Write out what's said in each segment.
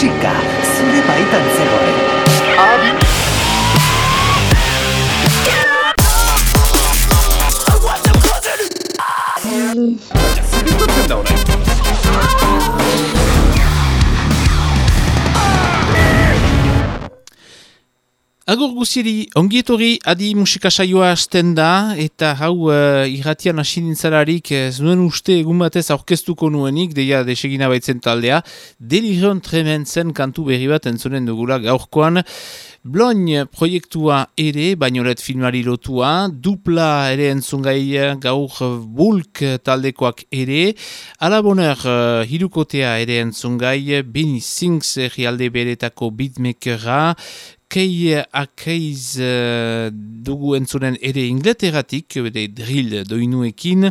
musika zure baitan zegoen. Adi! Zer da Agur guziri, ongietori adi musika saioa hasten da, eta hau uh, irratian hasi nintzalarik ez nuen uste egun batez aurkeztuko nuenik, deia desegina baitzen taldea, delirion trementzen kantu berri bat entzunen dugula gaurkoan, Bloin proiektua ere, bainoret filmari lotua, dupla ere entzungai gaur bulk taldekoak ere, alaboner uh, hirukotea ere entzungai, Benny Sings realde beretako beatmakera, kei akeiz uh, dugu entzunen ere ingleteratik, bede drill doinuekin,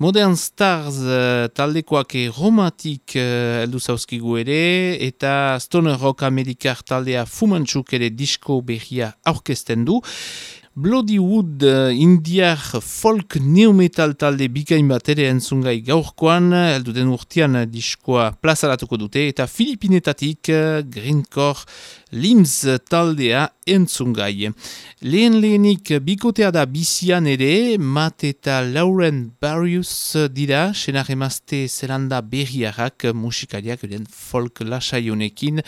Modern Stars uh, taldekoak romatik uh, eldu zauzkigu ere, eta Stoner Rock Amerikar taldea fumantzuk ere disko behia aurkesten du. Bloody Wood uh, indiar folk neometal talde bikain bat ere entzungai gaurkoan, eldu den urtean diskoa plazaratuko dute, eta Filipinetatik uh, Greencore Lims taldea entzungai. Lehen lehenik bikotea da bizian ere, Matt eta Lauren Barrius dira, senar emazte zelanda berriarak musikariak eden folk lasaionekin.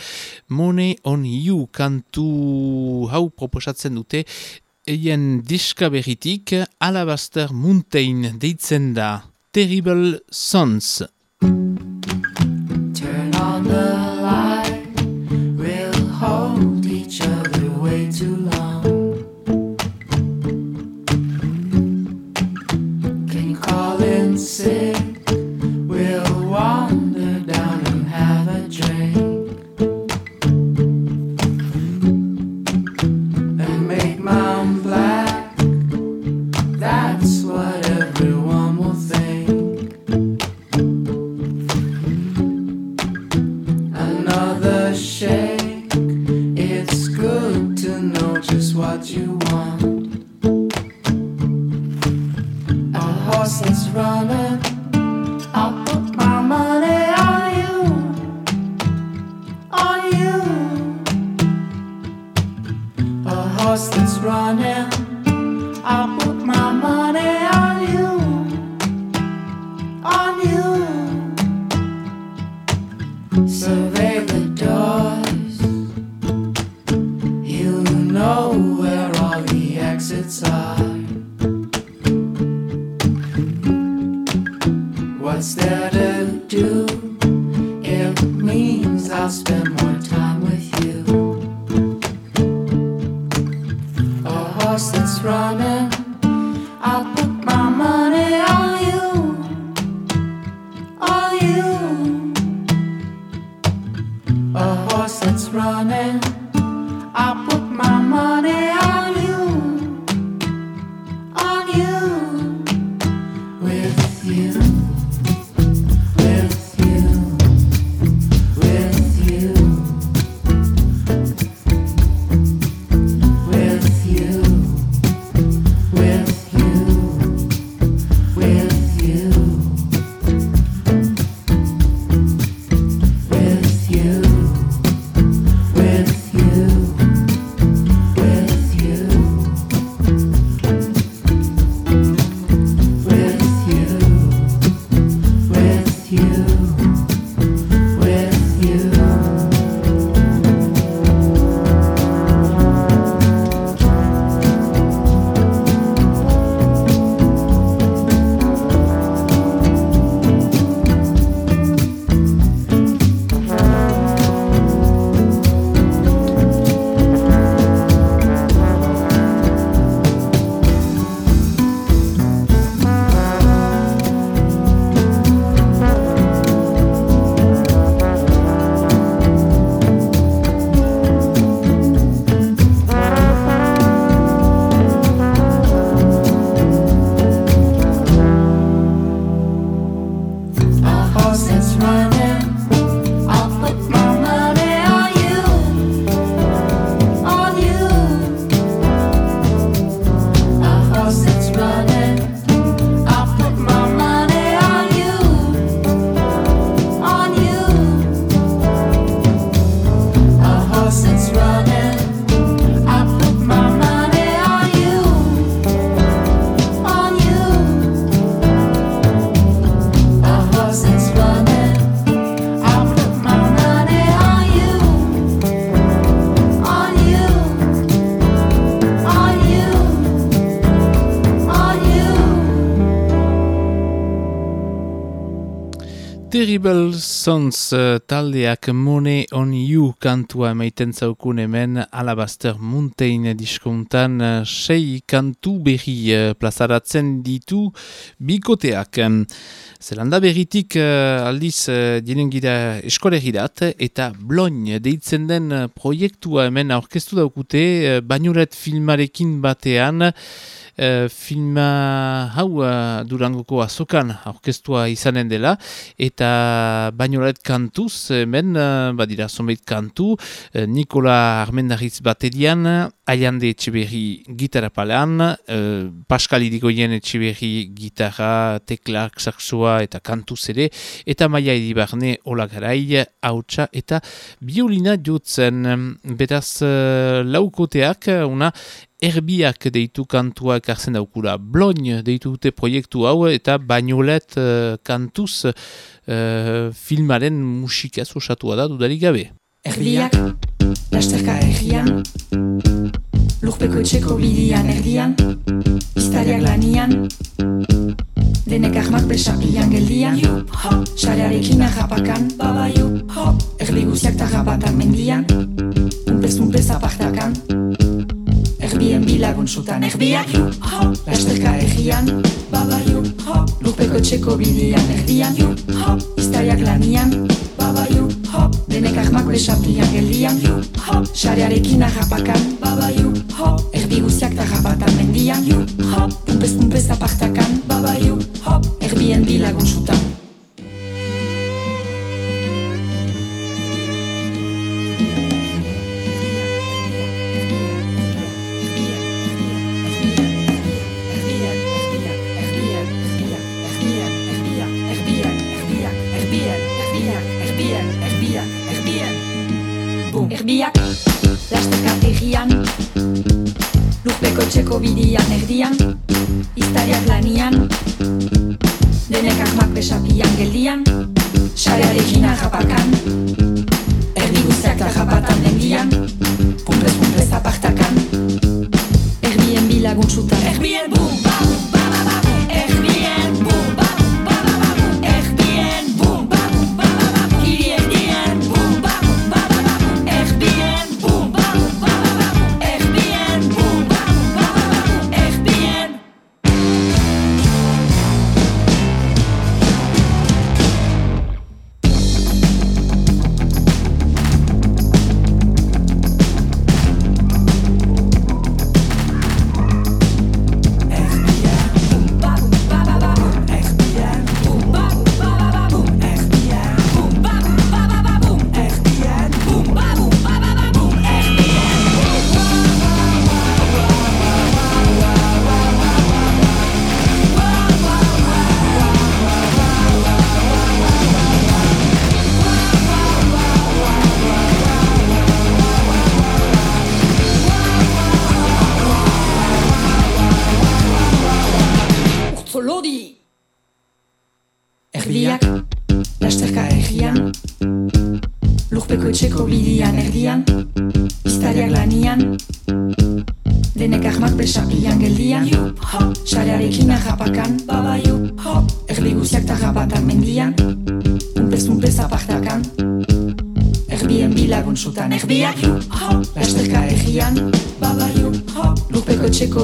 Money on you kantu hau proposatzen dute, eien diska berritik Alabaster Mountain deitzen da Terrible Sons. Terrible Sons uh, taldeak Money on You kantua meiten zaukun hemen Alabaster Mountain diskontan uh, sei kantu berri uh, plazaratzen ditu bikoteak. Zelanda berritik aldiz uh, dienengira eskolegirat eta bloin deitzen den proiektua hemen aurkeztu daukute bainuret filmarekin batean uh, filma hau uh, durangoko azokan aurkeztua izanen dela eta bainolet kantuz hemen uh, badira zombeit kantu Nikola Armendariz baterian Aiande Etxeberri gitarra palean uh, Pascal Irigoyen Etxeberri gitarra teklak, saksua eta kantuz ere eta Maia Edibarne olagarai hautsa eta biolina jotzen. Beraz laukoteak una erbiak deitu kantuak arzen daukura. Bloin deitu dute proiektu hau eta bainolet uh, kantuz uh, filmaren musika osatua da dudarik gabe. Erbiak, lasterka errian, lurpeko etxeko bidian erdian, iztariak lanian, denek ahmak besapian geldian, xarearekin arrapakan, erbi guziak tarrapatan mendian, unpez-unpez apartakan, Erbien bilagun zutan erbiak Lasterka egian Babaiu Lupeko txeko bidian erdian. Iztariak lanian Babaiu Denek ahmak besapian geldian. Xarearekin arrapakan Babaiu Erbi guziak tarrapatan mendian. Pumpez pumpez apartakan Babaiu Erbien bilagun zutan erbiak Lasteka egian. Lurpeko txeko bidian erdian. Iztariak lanian. Denek ahmak besapian geldian. Xarearekin arrapakan Erdi guztiak tarrapatan mendian. Pumpez pumpez apartakan. Erbien bilagun zutan. Erbien bum, bum, bum,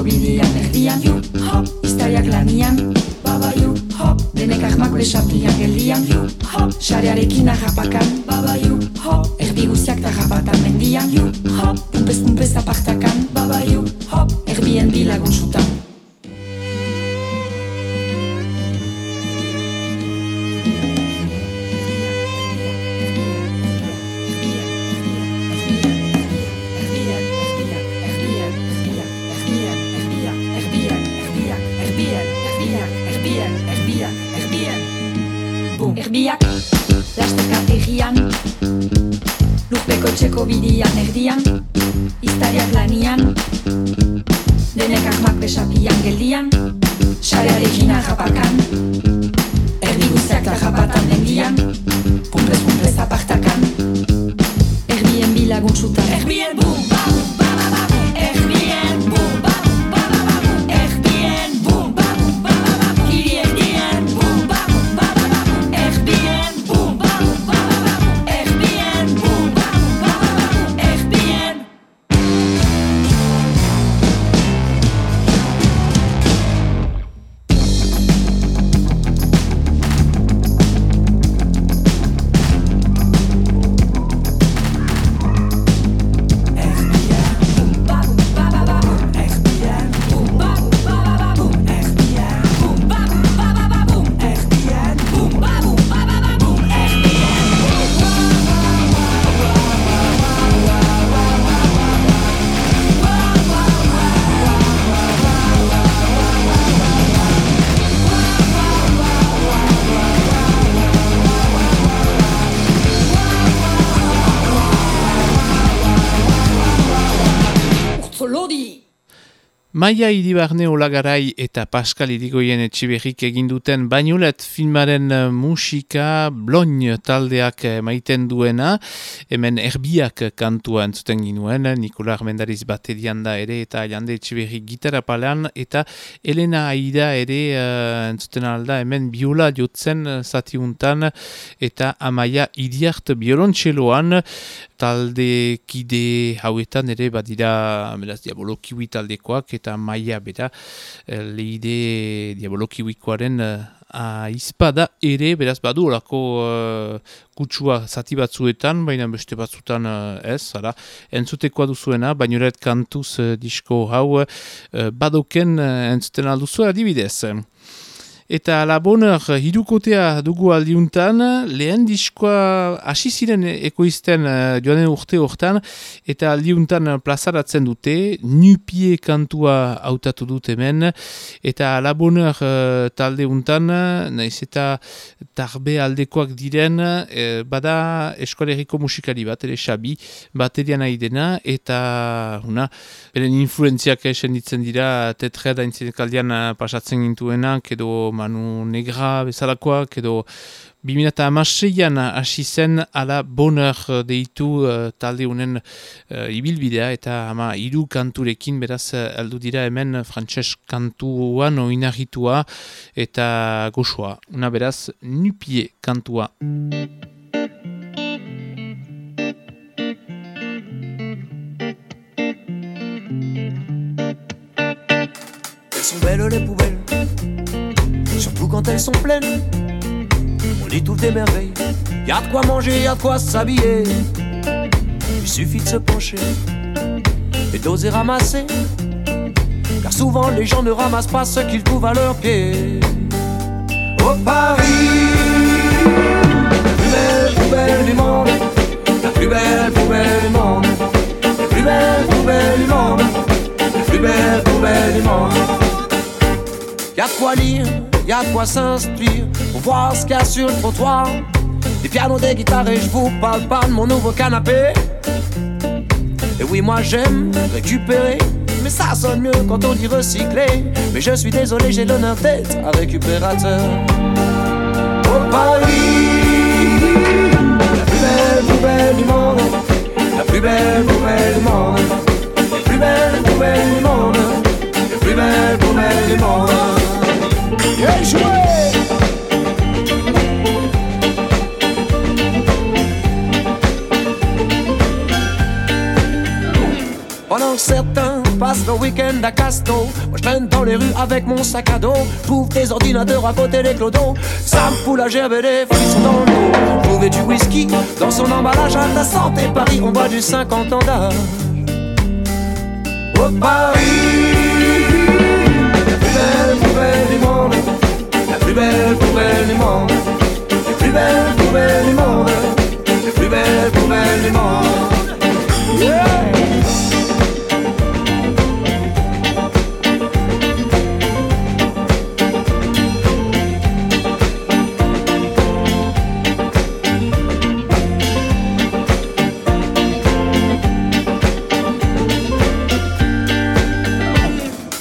Bidian erdian Iztariak lanian. Denek ahmak besapian geldian Xarearekin arrapakan Erbi guziak tarrapatan mendian Pumpez-pumpez apartakan. Erbien bilagun zutan bidian erdian Maia iribarne olagarai eta Pascal irigoien etxiberrik eginduten bainulet filmaren eh, musika bloin taldeak eh, maiten duena, hemen erbiak kantua entzuten ginuen, Nikola Armendariz baterian da ere eta jande etxiberrik gitara palean, eta Elena Aida ere uh, entzuten alda hemen biola jotzen zatiuntan eta Amaia iriart biolontxeloan, talde kide hauetan ere badira beraz diabolokiwi taldekoak eta maia bera e, leide diabolokiwikoaren e, aizpada ere beraz badu olako e, kutsua zati batzuetan baina beste batzutan ez ara, entzutekoa duzuena baina kantuz disko hau badoken entzuten alduzu adibidez Eta la bonheur hirukotea dugu aldiuntan, lehen diskoa hasi ziren ekoizten uh, joanen urte hortan, eta aldiuntan plazaratzen dute, nupie kantua hautatu dut hemen, eta la bonheur uh, talde untan, naiz eta tarbe aldekoak diren, uh, bada eskoleriko musikari bat, ere xabi, baterian nahi dena, eta una, beren influenziak esen ditzen dira, tetre da kaldian pasatzen gintuenak, edo Manu Negra bezalakoak edo 2006an hasi zen ala bonheur deitu uh, talde unen uh, ibilbidea eta ama hiru kanturekin beraz aldu dira hemen frantses kantuan oinarritua eta goxoa. Una beraz nupie kantua. Elles sont belles les poubelles quand elles sont pleines. On trouve des merveilles, y a de quoi manger, y a de quoi s'habiller. Il suffit de se pencher et d'oser ramasser. Car souvent les gens ne ramassent pas ce qu'ils trouvent à leurs pieds. Au Paris, la plus belle poubelle du monde, la plus belle poubelle du monde, la plus belle poubelle du monde, la plus belle poubelle du monde. Y a de quoi lire y a quoi s'instruire pour voir ce qu'il y a sur le trottoir. Des pianos, des guitares et je vous parle pas de mon nouveau canapé. Et oui, moi j'aime récupérer, mais ça sonne mieux quand on dit recycler. Mais je suis désolé, j'ai l'honneur d'être un récupérateur. Au Paris, la plus belle poubelle du monde, la plus belle poubelle du monde, la plus belle poubelle du monde, la plus belle poubelle du monde. Pendant certains passent le week-end à Casto, moi je traîne dans les rues avec mon sac à dos. J'ouvre tes ordinateurs à côté des clodos. Ça me fout la gerbe et frissons dans le dos. Trouver du whisky dans son emballage à ta santé. Paris, on boit du 50 ans d'âge. Au Paris, plus belle poubelle du monde, les plus belles poubelles du monde, les plus belles poubelles du monde.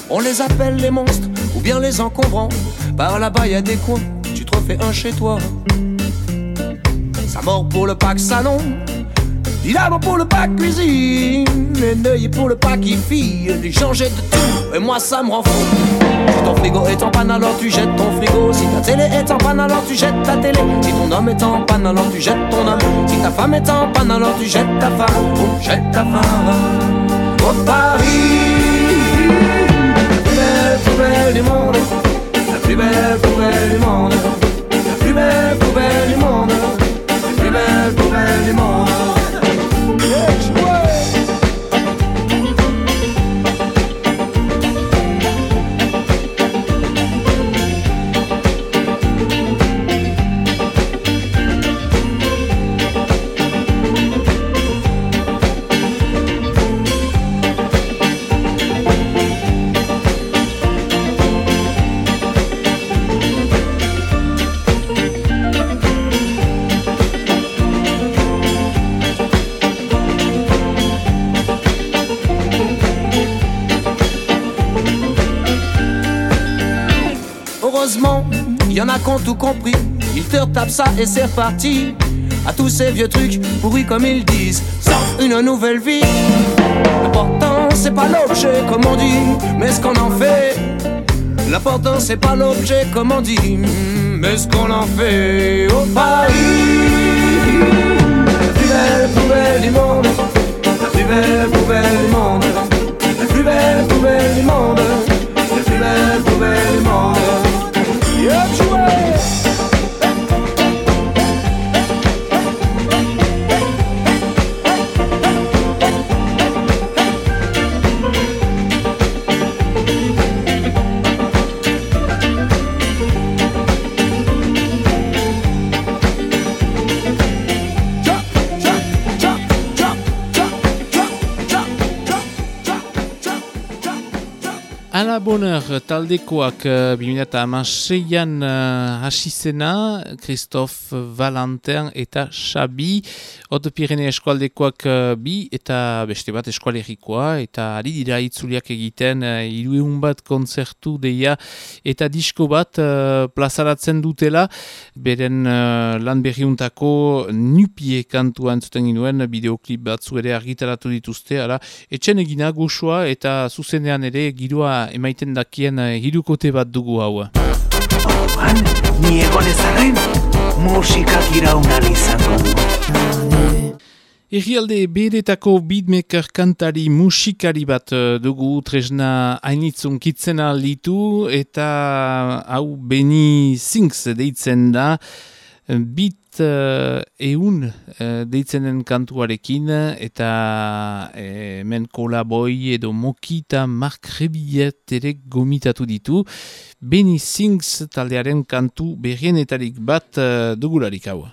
On les appelle les monstres ou bien les encombrants par là-bas, y a des coins, tu te refais un chez toi. Ça mord pour le pack salon, Dynamo pour le pack cuisine, les pour le pack fille, les gens de tout, et moi ça me rend fou. Si ton frigo est en panne, alors tu jettes ton frigo. Si ta télé est en panne, alors tu jettes ta télé. Si ton homme est en panne, alors tu jettes ton homme. Si ta femme est en panne, alors tu jettes ta femme. Oh, jette ta femme. Au Paris, belle du monde plus belle poubelle du monde, la plus belle poubelle du monde, la plus belle poubelle du monde. Tout compris. Ils te retapent ça et c'est reparti. À tous ces vieux trucs pourris comme ils disent, sans une nouvelle vie. L'important c'est pas l'objet comme on dit, mais ce qu'on en fait. L'important c'est pas l'objet comme on dit, mais ce qu'on en fait au Paris. La plus belle poubelle du monde, la plus belle poubelle du monde, la plus belle poubelle taldekoak uh, 2006an uh, hasi zena, Christophe Valentin eta Xabi, Oto Pirene eskualdekoak uh, bi eta beste bat eskualerikoa, eta ari dira itzuliak egiten uh, irueun bat konzertu deia eta disko bat plazaratzen dutela, beren lan berriuntako nupie kantua entzuten ginuen, bideoklip batzu ere argitaratu dituzte, ara, etxen egina goxoa eta zuzenean ere girua emaiten dakien hirukote bat dugu hau. Orban, ni egon ezaren, musikak iraunari izango du. Egialde beretako beatmaker kantari musikari bat uh, dugu tresna hainitzun kitzena litu eta hau Beni Sings deitzen da bit uh, eun uh, deitzenen kantuarekin eta uh, hemen kolaboi edo mokita Mark Rebillet ere gomitatu ditu Beni Sings taldearen kantu berrienetarik bat uh, dugularik hau.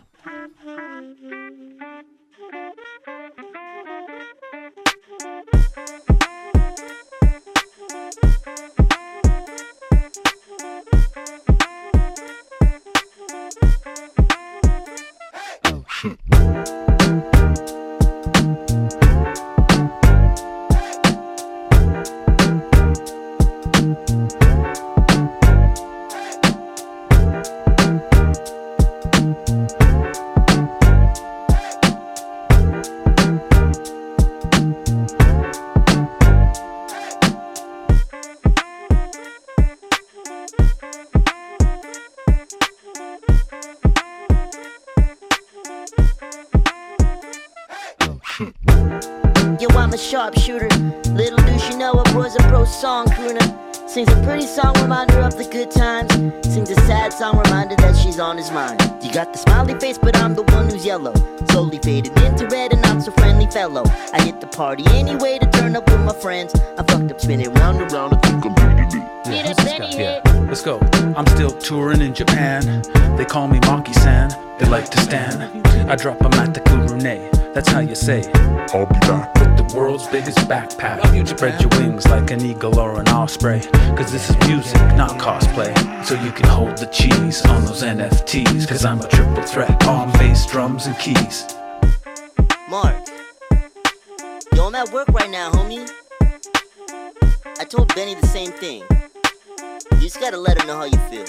フ good times. Sings a sad song reminder that she's on his mind. You got the smiley face, but I'm the one who's yellow. Slowly faded into red and not so friendly fellow. I hit the party anyway to turn up with my friends. I fucked up spinning round and round. I think I'm ready to Benny, Benny, hit. hit. Let's go. I'm still touring in Japan. They call me Maki San. They like to stand. I drop them at the Kurune. That's how you say. I'll be back with the world's biggest backpack. You, Japan. Spread your wings like an eagle or an osprey. Cause this is music, not cosplay. So you can hold the cheese on those NFTs. Cause I'm a triple threat. All bass, drums, and keys. Mark. Yo, I'm at work right now, homie. I told Benny the same thing. You just gotta let her know how you feel.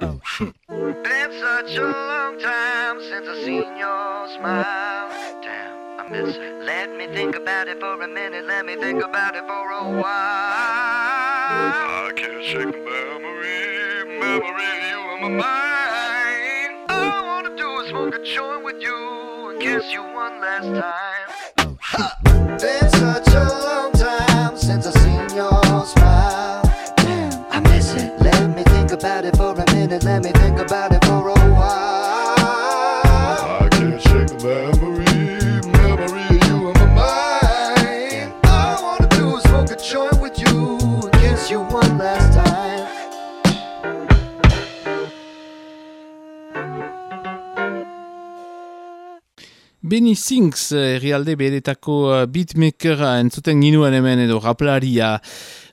Been such a long time since I seen your smile. Damn, I miss it. Let me think about it for a minute. Let me think about it for a while. I can't shake the memory, memory of you in my mind. All I wanna do is smoke a joint with you and kiss you one last time. Been such a long time since I seen your smile. Damn, I miss it. Let me think about it for a minute. Let me think about it for a while. I can't shake the memory, you one last time. Benny Sings, eh, herrialde beretako eh, beatmakera entzuten ginuen hemen edo raplaria.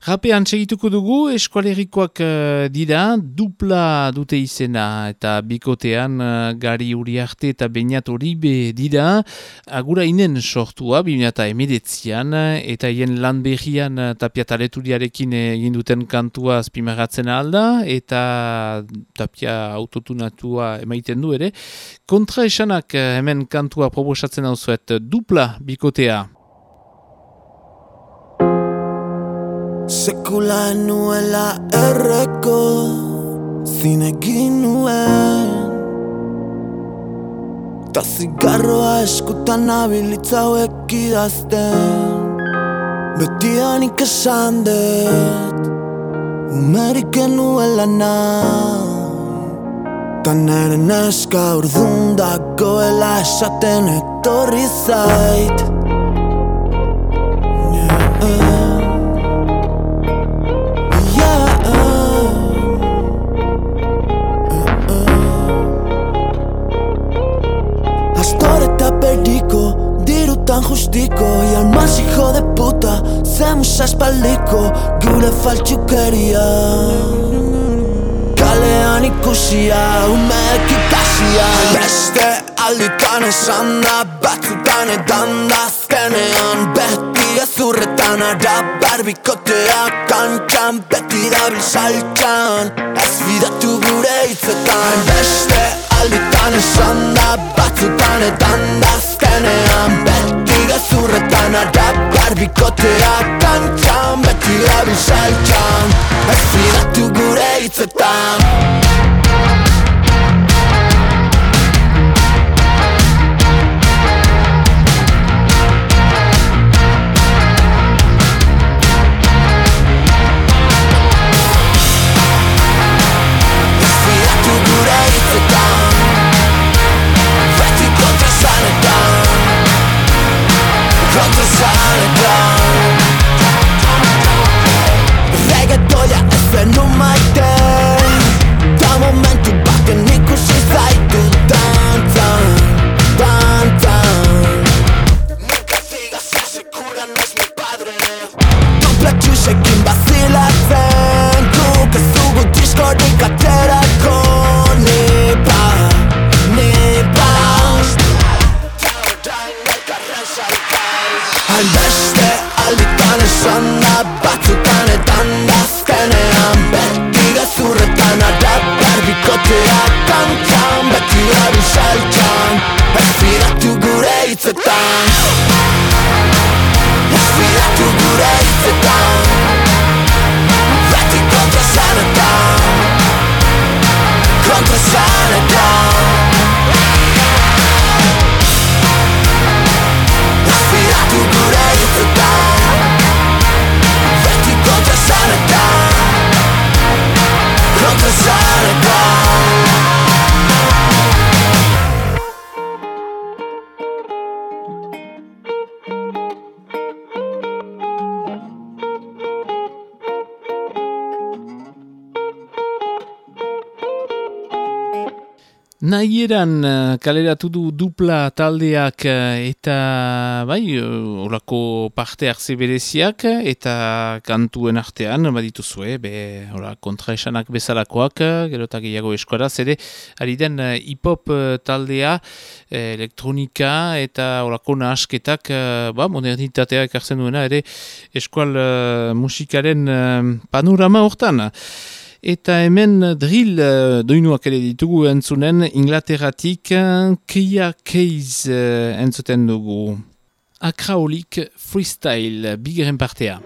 Rapean segituko dugu, eskualerikoak uh, dira, dupla dute izena eta bikotean uh, gari uriarte eta bainat horibe dira, agura inen sortua, bimena eta emedetzian, eta hien lan behian uh, tapia taleturiarekin egin duten kantua azpimagatzen alda, eta tapia autotunatua emaiten du ere. Kontra esanak hemen kantua proposatzen hau zuet, dupla bikotea. Sekula nuela erreko Zinegin nuen. Ta zigarroa eskutan abilitza hauek idazten. Betianik esan dut Umerik genuela na Ta nere neska urdun dagoela esaten etorri zait tan justiko Y al hijo de puta Zemus espaldiko Gure faltxukeria Kalean ikusia Umeek ikasia Beste alditan esan da Batzutan edan da. Azkenean beti ezurretan Ara barbikotea kantxan Beti dabil saltxan. Ez bidatu gure hitzetan. Beste alditan esan da Batzutan edan da. Azkenean beti gezurretan Ara barbikotea kantxan Beti dabil saltxan. Ez bidatu gure hitzetan tam tam Bakıyor düşerken Hesfirat ugure itzekten Hesfirat ugure itzekten Vati kontra sanatan. Nahieran uh, kaleratu du dupla taldeak uh, eta bai, uh, orako parte hartze bereziak eta kantuen artean, baditu zue, be, ora, kontra esanak bezalakoak, gerotak gehiago eskoraz, ere, ari den hip-hop taldea, elektronika eta orako nahasketak, ba, modernitatea ekartzen duena, ere, eskual musikaren panorama hortan. Eta hemen drill uh, doinuak ere ditugu entzunen Inglaterratik Kia Keys uh, entzuten dugu. Akraolik freestyle bigeren partea.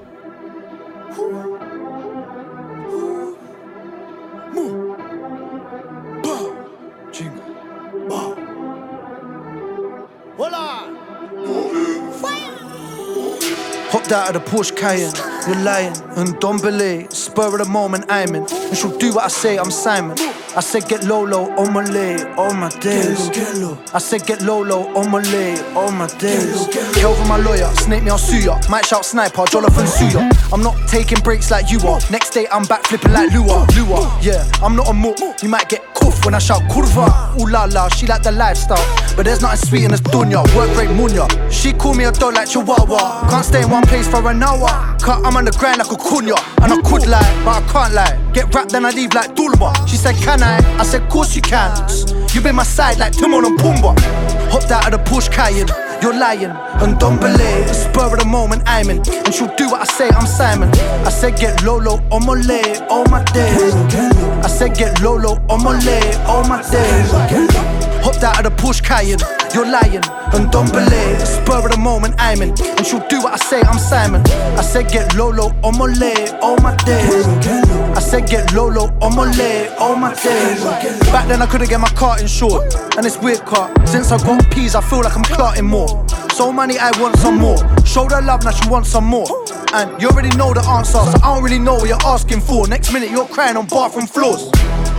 Hopped out of the Porsche Cayenne, you're lying, and don't believe. Spur of the moment, I'm in. And she'll do what I say, I'm Simon. I said get low low on my lay, all my days. I said get low low on my lay, all my days. Kelvin my lawyer, snake me I'll sue ya. Might shout sniper, Jonathan sue ya. I'm not taking breaks like you are. Next day I'm back flipping like Lua, Lua. Yeah, I'm not a mook. You might get caught when I shout kurva. Ooh la la, she like the lifestyle. But there's nothing sweet in this dunya. Work rate munya. She call me a dog like Chihuahua. Can't stay in one place for an hour. Cut, I'm on the grind like a kunya. And I could lie, but I can't lie. Get wrapped, then I leave like Dulba. She said, Can I? I said, Course you can. You been my side like Timon and Pumbaa. Hopped out of the Porsche Cayenne. You're lying and don't believe. The Spur of the moment I'm in, and she'll do what I say. I'm Simon. I said get Lolo on my leg, all my days. I said get Lolo on my leg, all my days. Hopped out of the Porsche Cayenne. You're lying and don't believe. Spur of the moment I'm in, and she'll do what I say. I'm Simon. I said get Lolo on my leg, all my days. I said get Lolo on my leg, all my days. Back then I couldn't get my car insured, and it's weird car. Since I got peas, I feel like I'm clarting more. So money, I want some more. Show the love, now she wants some more. And you already know the answer, so I don't really know what you're asking for. Next minute, you're crying on bathroom floors.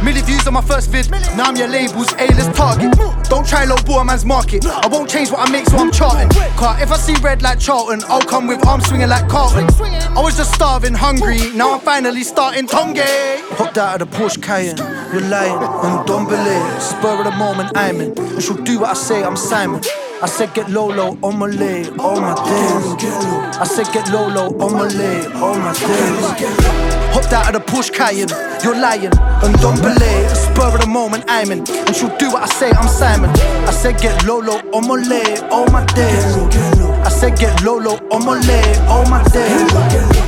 Million views on my first vid, now I'm your label's A-list target. Don't try low ball man's market. I won't change what I make, so I'm charting. Car, if I see red like Charlton, I'll come with arms swinging like Carlton. I was just starving, hungry, now I'm finally starting Tongue. Hopped out of the Porsche Cayenne, you're lying, and don't believe. Spur of the moment I'm in, and she'll do what I say, I'm Simon. I said get low low on my leg, all my days. I said get Lolo on my leg, all my days. Hopped out of the Porsche Cayenne, you're lying, and don't believe. Spur of the moment I'm in, and she'll do what I say, I'm Simon. I said get Lolo on my leg, all my days. I said get Lolo on my leg, all my days.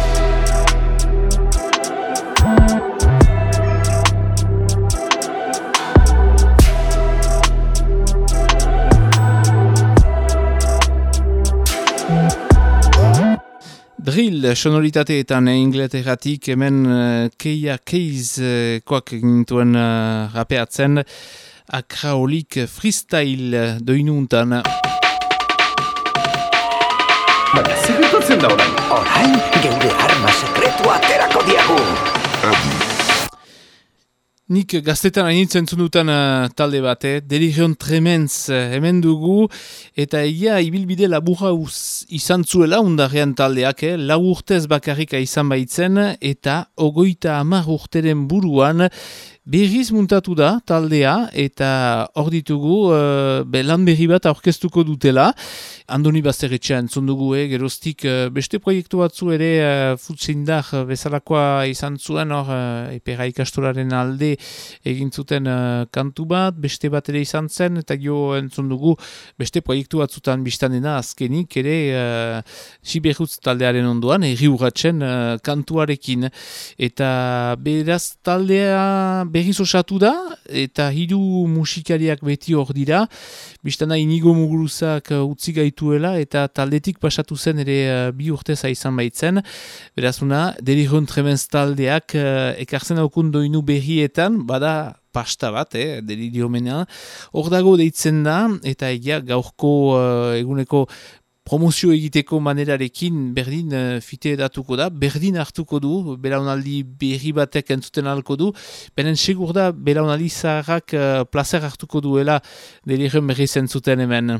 Drill sonoritateetan eh, ingleterratik hemen uh, Keia Keiz uh, koak gintuen uh, rapeatzen akraolik freestyle doinuntan. Baina, zer gertatzen da orain? Orain, geure arma Nik gaztetan hainitzen zunutan uh, talde bate, Delirion Tremens uh, hemen dugu, eta egia ibilbide laburra izan zuela undarrean taldeak, eh? lau urtez bakarrika izan baitzen, eta ogoita amar urteren buruan, Berriz muntatu da taldea eta hor ditugu uh, lan berri bat aurkeztuko dutela. Andoni Bazterretxean zondugu, eh, geroztik uh, beste proiektu batzu ere uh, futzindar bezalakoa izan zuen hor epera ikastolaren alde egin zuten uh, kantu bat, beste bat ere izan zen eta gio entzun dugu beste proiektu batzutan biztanena azkenik ere uh, siberrutz taldearen ondoan, erri urratzen uh, kantuarekin. Eta beraz taldea berriz osatu da, eta hiru musikariak beti hor dira, biztana inigo muguruzak uh, utzi gaituela, eta taldetik pasatu zen ere uh, bi urteza izan baitzen, berazuna, delirron tremenz taldeak uh, ekartzen haukun doinu berrietan, bada pasta bat, eh, deliriomenean, hor dago deitzen da, eta egia gaurko uh, eguneko promozio egiteko manerarekin berdin uh, fite edatuko da, berdin hartuko du, belaunaldi berri batek entzuten alko du, benen segur da belaunaldi zaharrak uh, placer hartuko duela delirren berri zentzuten hemen.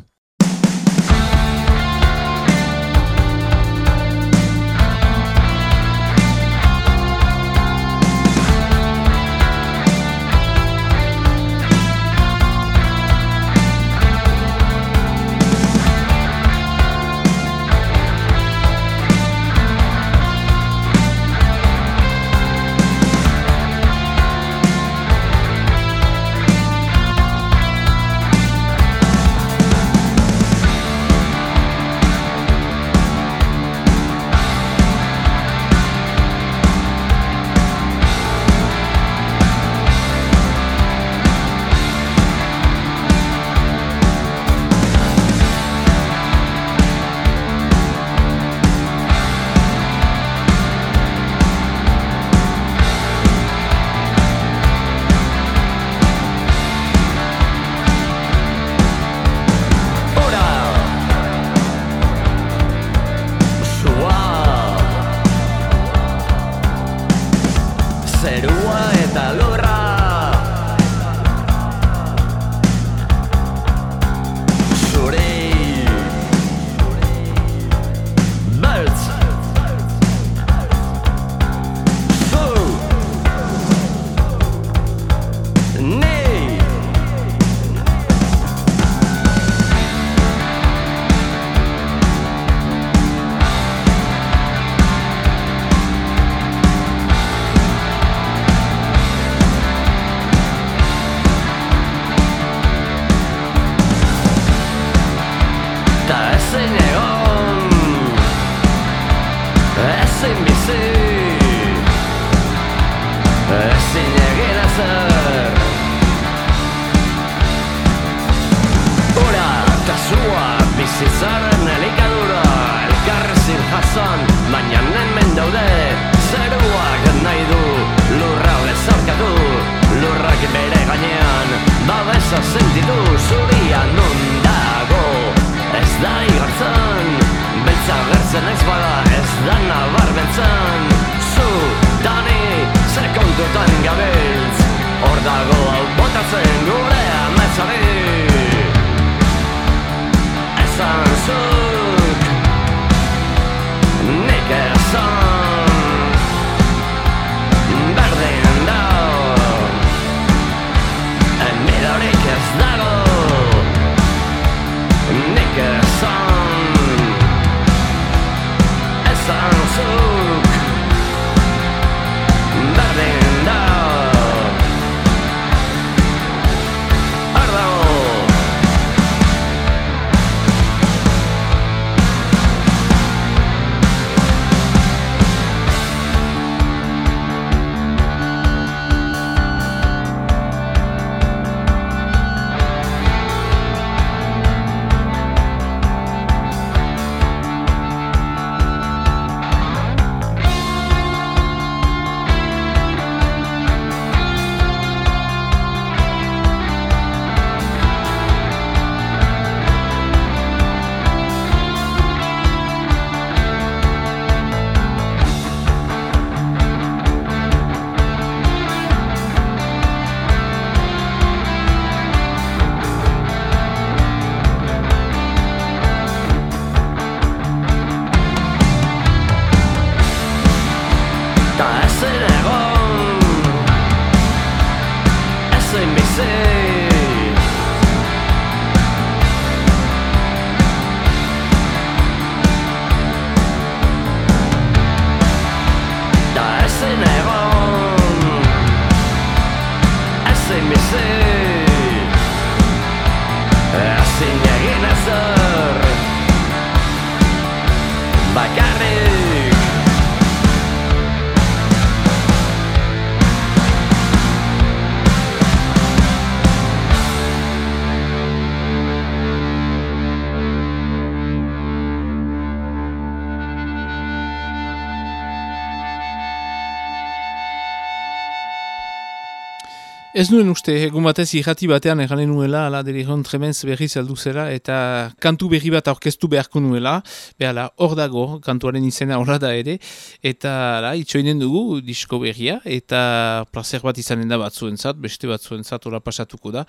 Ez nuen uste, egun batez irrati batean eganen nuela, ala deriron tremenz berri zeldu zera, eta kantu berri bat aurkeztu beharko nuela, behala, hor dago, kantuaren izena horra da ere, eta ala, itxoinen dugu disko berria, eta placer bat izanen da batzuentzat, beste batzuentzat horra pasatuko da.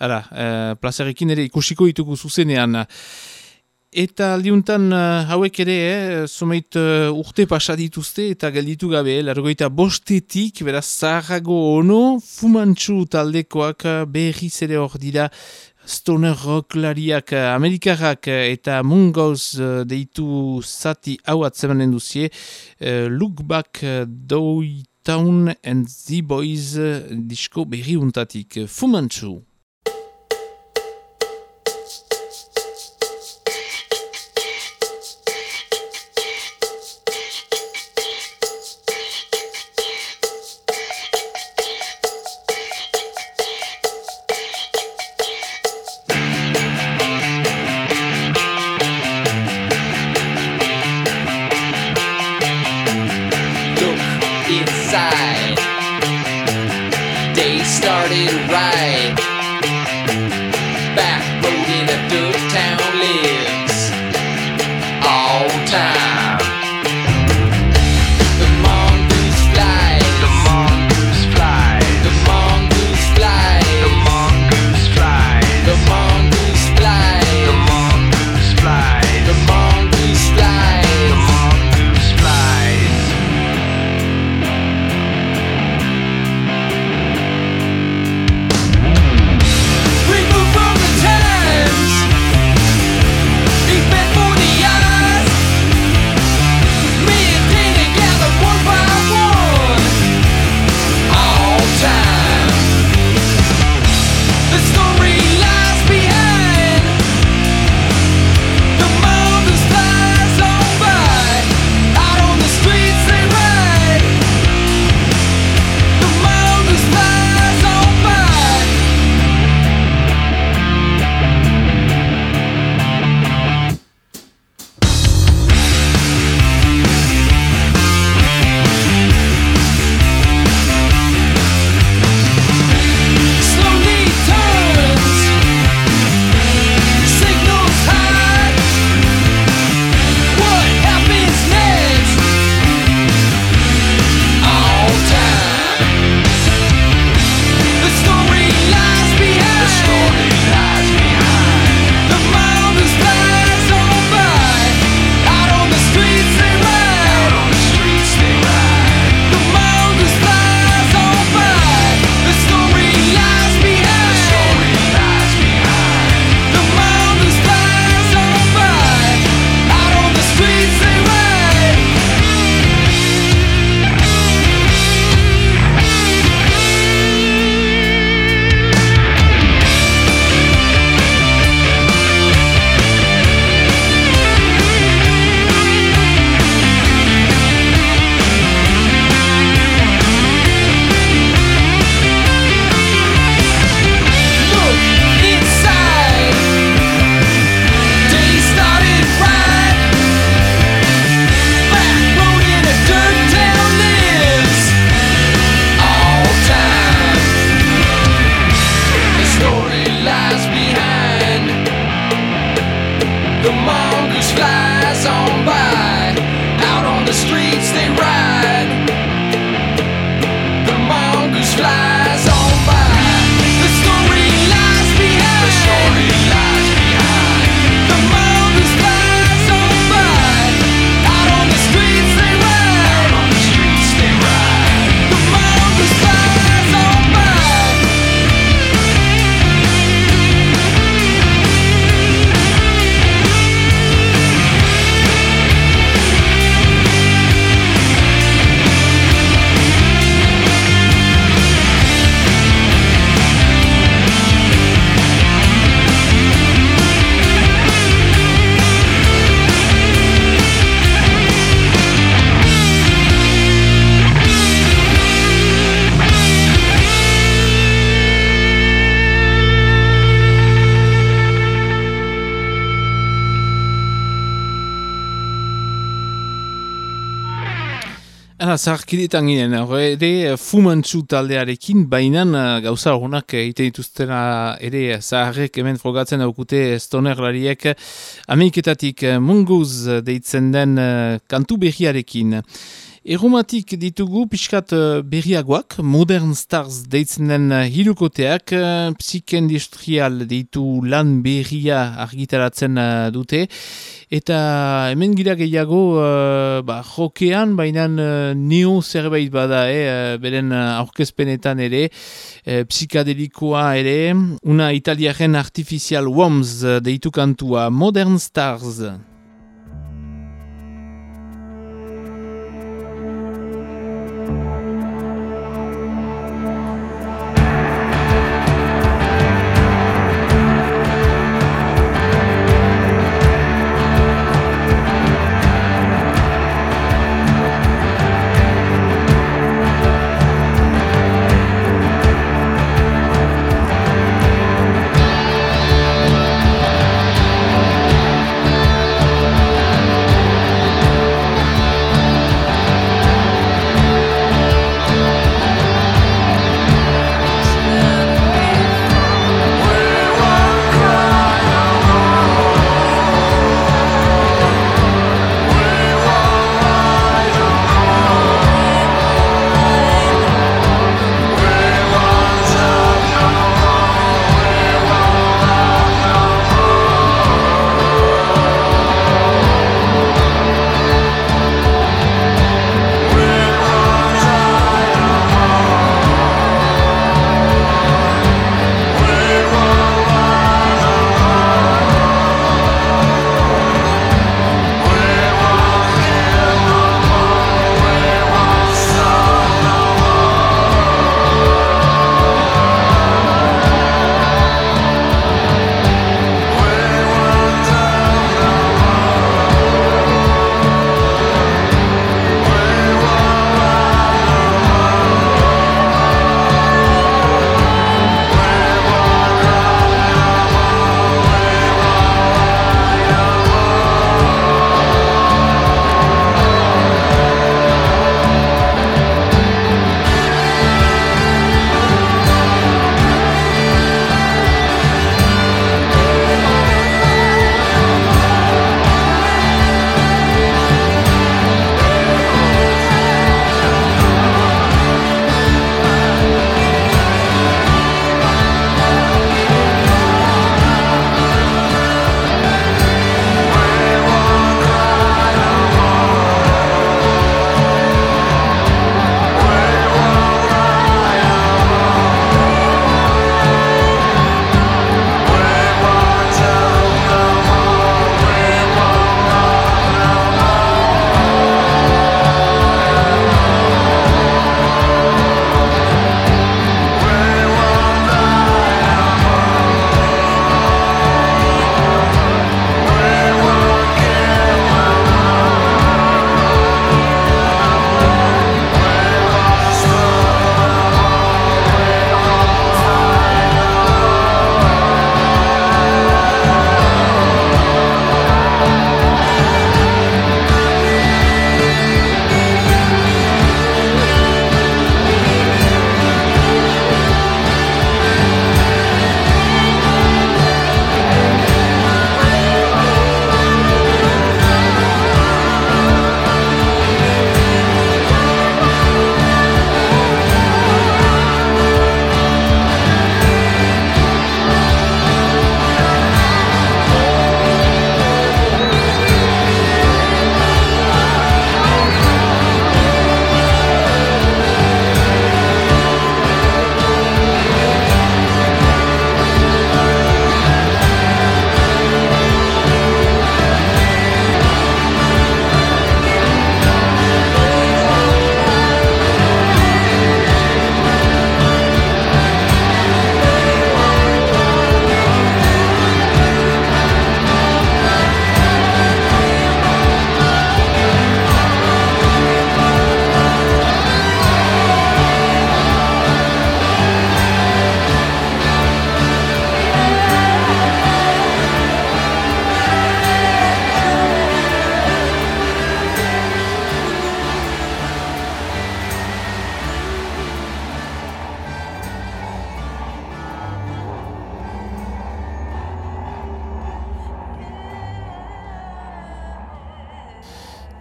Hala, eh, placerekin ere ikusiko ditugu zuzenean. Eta aldiuntan uh, hauek ere, eh, zumeit uh, urte pasa dituzte eta gelditu gabe, largoita bostetik, beraz zaharrago ono, fumantxu taldekoak berriz ere hor dira, stoner rock lariak, uh, amerikarrak eta mungoz uh, deitu zati hau atzemanen duzie, uh, look back doi town and the boys disko berri untatik, fumantxu. Zaharkidetan ginen, ere fumantzu taldearekin, bainan eh, gauza horunak egiten dituztena ere zaharrek hemen frogatzen daukute stonerlariek Ameriketatik eh, munguz deitzen den eh, kantu berriarekin. Erromatik ditugu pixkat eh, berriagoak, Modern Stars deitzen den eh, hirukoteak, eh, psikendustrial deitu lan berria argitaratzen eh, dute, eta hemen gira gehiago uh, ba, jokean, baina uh, neo zerbait bada, eh, beren aurkezpenetan ere, uh, psikadelikoa ere, una italiaren artificial worms deitu kantua, Modern Stars.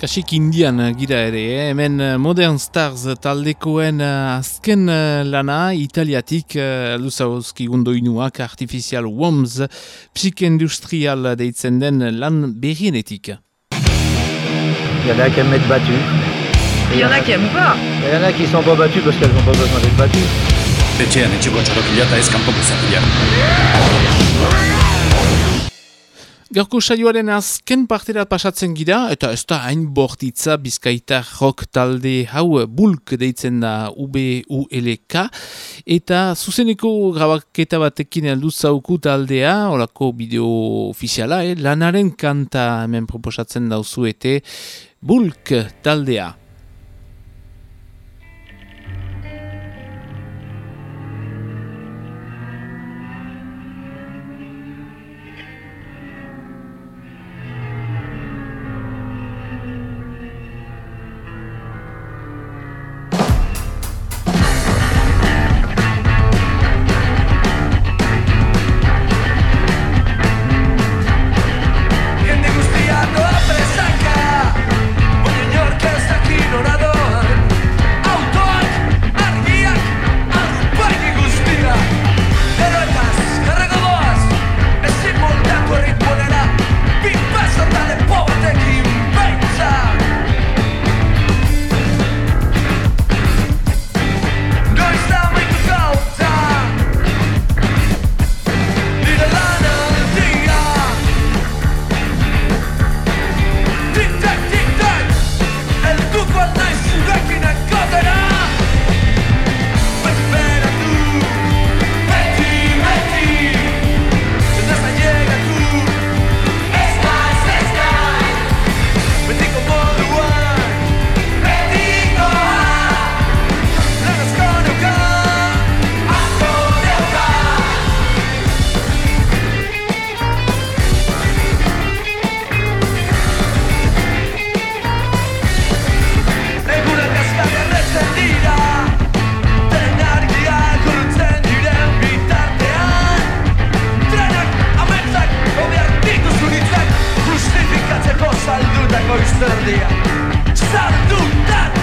Kasik indian eh, gira ere, eh? hemen eh, Modern Stars taldekoen eh, azken lana italiatik luzauzki gundoinuak artificial worms psike-industrial deitzen den lan berrienetik. Il y en a qui aiment être battus. Il y en a qui aiment pas. Il y en a qui sont pas battus parce qu'elles n'ont pas besoin d'être battues. Gaurko saioaren azken partera pasatzen gira, eta ez da hain bortitza bizkaita rock talde hau bulk deitzen da UBULK, eta zuzeneko grabaketa batekin aldu zauku taldea, orako bideo ofiziala, eh? lanaren kanta hemen proposatzen dauzuete, bulk taldea. sabe do nada.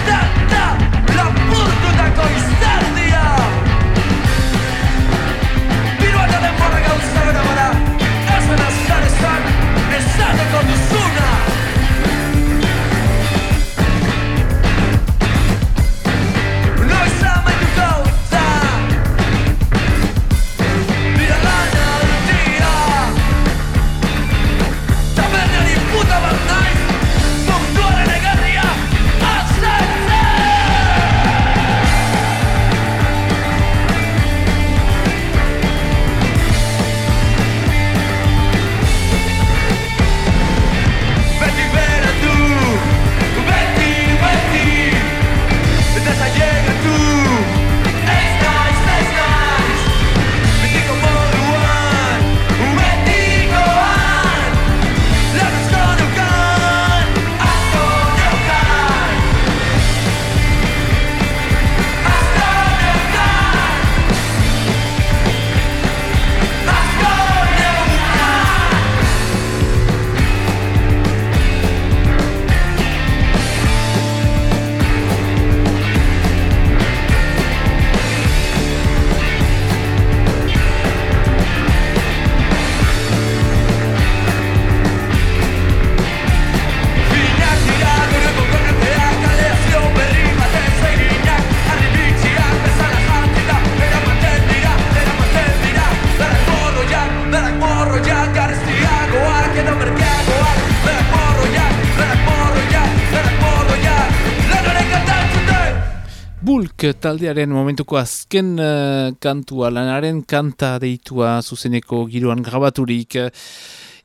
Taldearen momentuko azken uh, kantua, lanaren kanta deitua zuzeneko giroan grabaturik.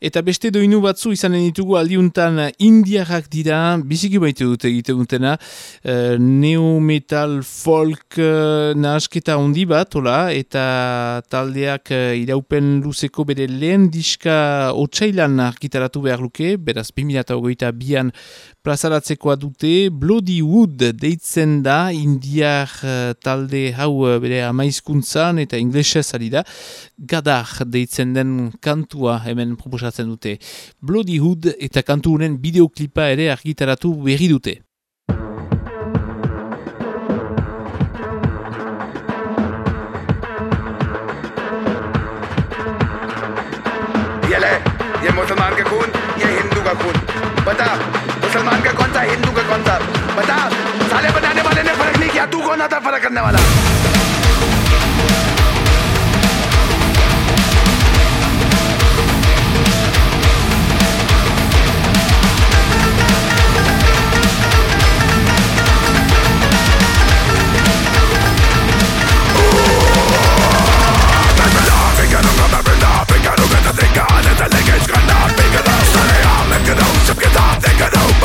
Eta beste doinu batzu izanen ditugu aldiuntan indiarrak dira, biziki baite dute egite dutena, uh, neo-metal folk uh, nahasketa handi bat, hola, eta taldeak uh, iraupen luzeko bere lehen diska otsailan argitaratu behar luke, beraz 2008an plazaratzekoa dute Bloody Wood deitzen da indiar uh, talde hau uh, bere amaizkuntzan eta inglesez ari da gadar deitzen den kantua hemen proposatzen dute Bloody Wood eta kantu honen bideoklipa ere argitaratu berri dute. ये ले ये मुसलमान का खून ये हिंदू का खून बता मुसलमान का कौन सा हिंदू का कौन सा बता साले बनाने वाले ने फ़र्क नहीं किया तू कौन आता फ़र्क करने वाला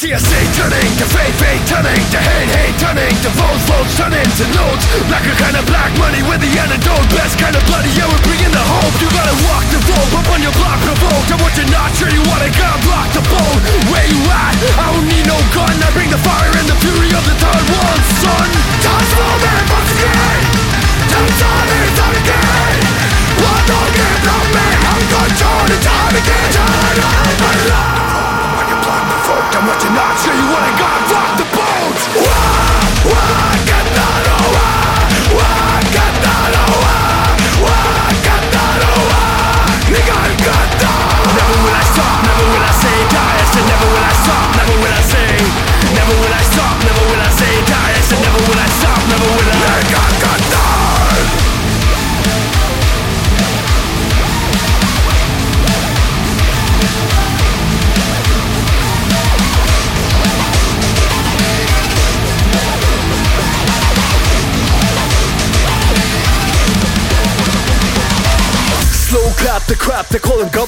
see a state turning to fate, fate turning to hate, hate turning to votes, votes turning to notes. Like a kind of black money with the antidote. Best kind of bloody, yeah, we're bringing the hope. You gotta walk the rope up on your block, provoked. And what you're not sure you wanna gotta block the boat. Where you at? I don't need no gun. I bring the fire and the fury of the third one, son. Transforming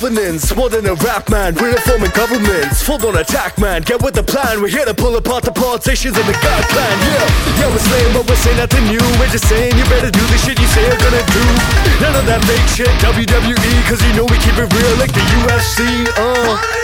governance. More than a rap man, we're reforming governments. Full on attack man, get with the plan. We're here to pull apart the politicians and the God plan. Yeah, yeah we're slaying but we're saying nothing new. We're just saying you better do the shit you say you're gonna do. None of that fake shit, WWE Cause you know we keep it real like the UFC uh.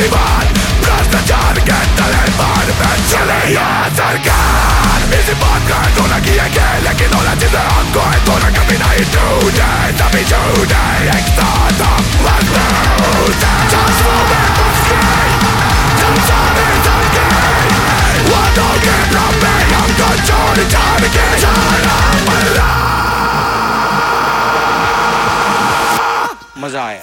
divan Brastăciar, ghetele mari pe cele ațărcan Mi se bat că într-un achie chele Chinul acest de an cu într-un cabina Intrude, tabiciude, extată Mătrude Transforme cum scrii Dansare să gay What don't get from me I'm good, Johnny, Johnny, get Johnny, I'm alive मज़ा आया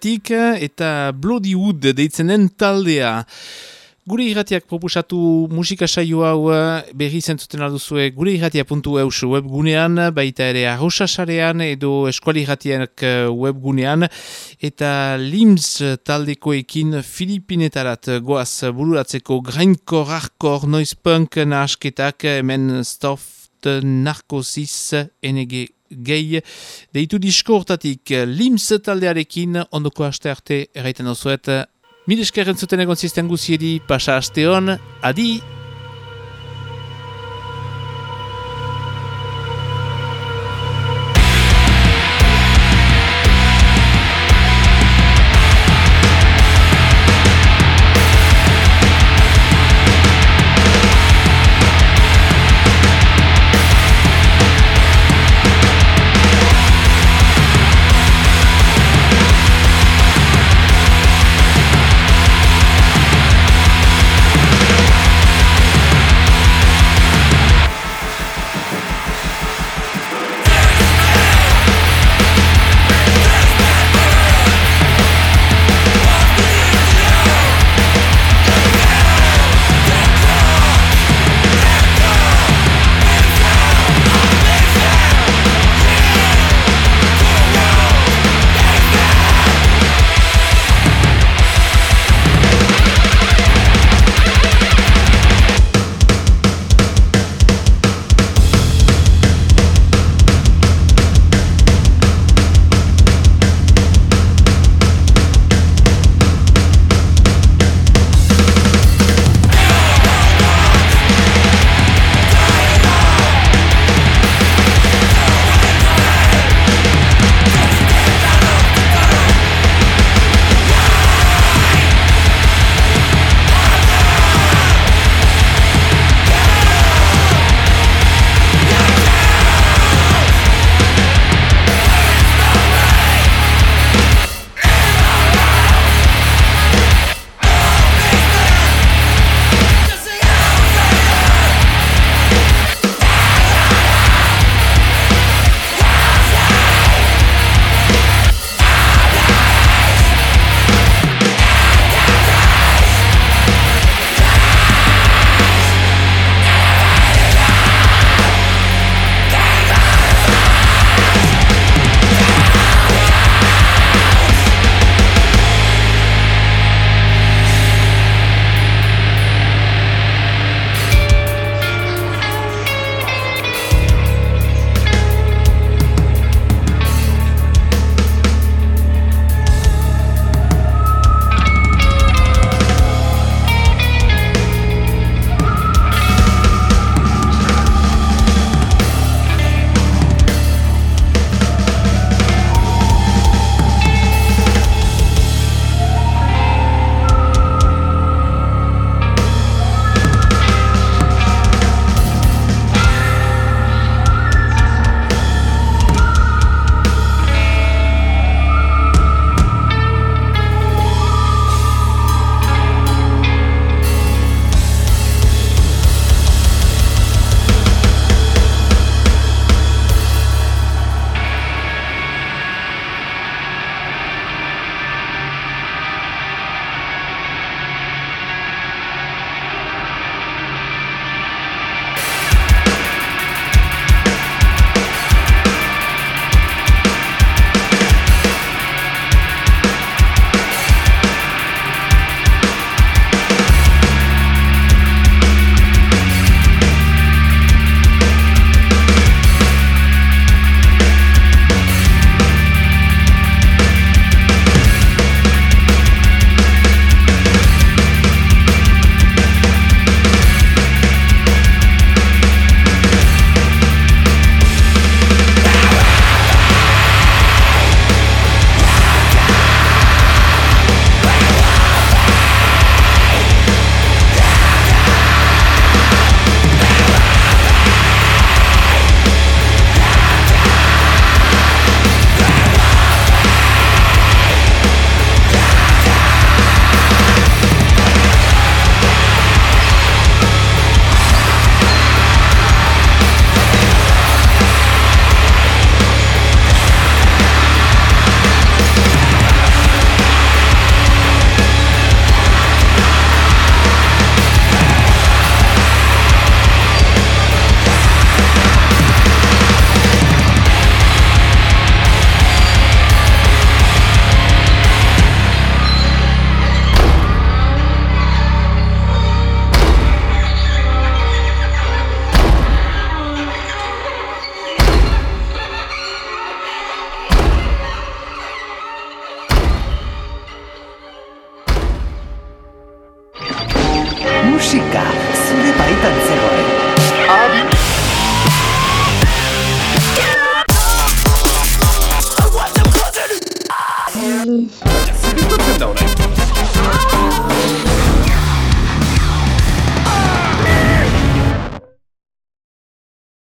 hemen indiatik eta Bloody Wood deitzen den taldea. Gure irratiak proposatu musika saio hau eh, berri zentzuten alduzue gure irratia.eus webgunean, baita ere arrosasarean edo eskuali irratiak eh, webgunean, eta LIMS taldekoekin Filipinetarat goaz bururatzeko grainkor, arkor, noise punk nahasketak, hemen stoft narkosis NG gehi deitu disko hortatik. LIMS taldearekin ondoko aste arte erraiten osuet Mil eskerren zuten egon zizten guziedi, pasa aste adi!